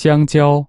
香蕉。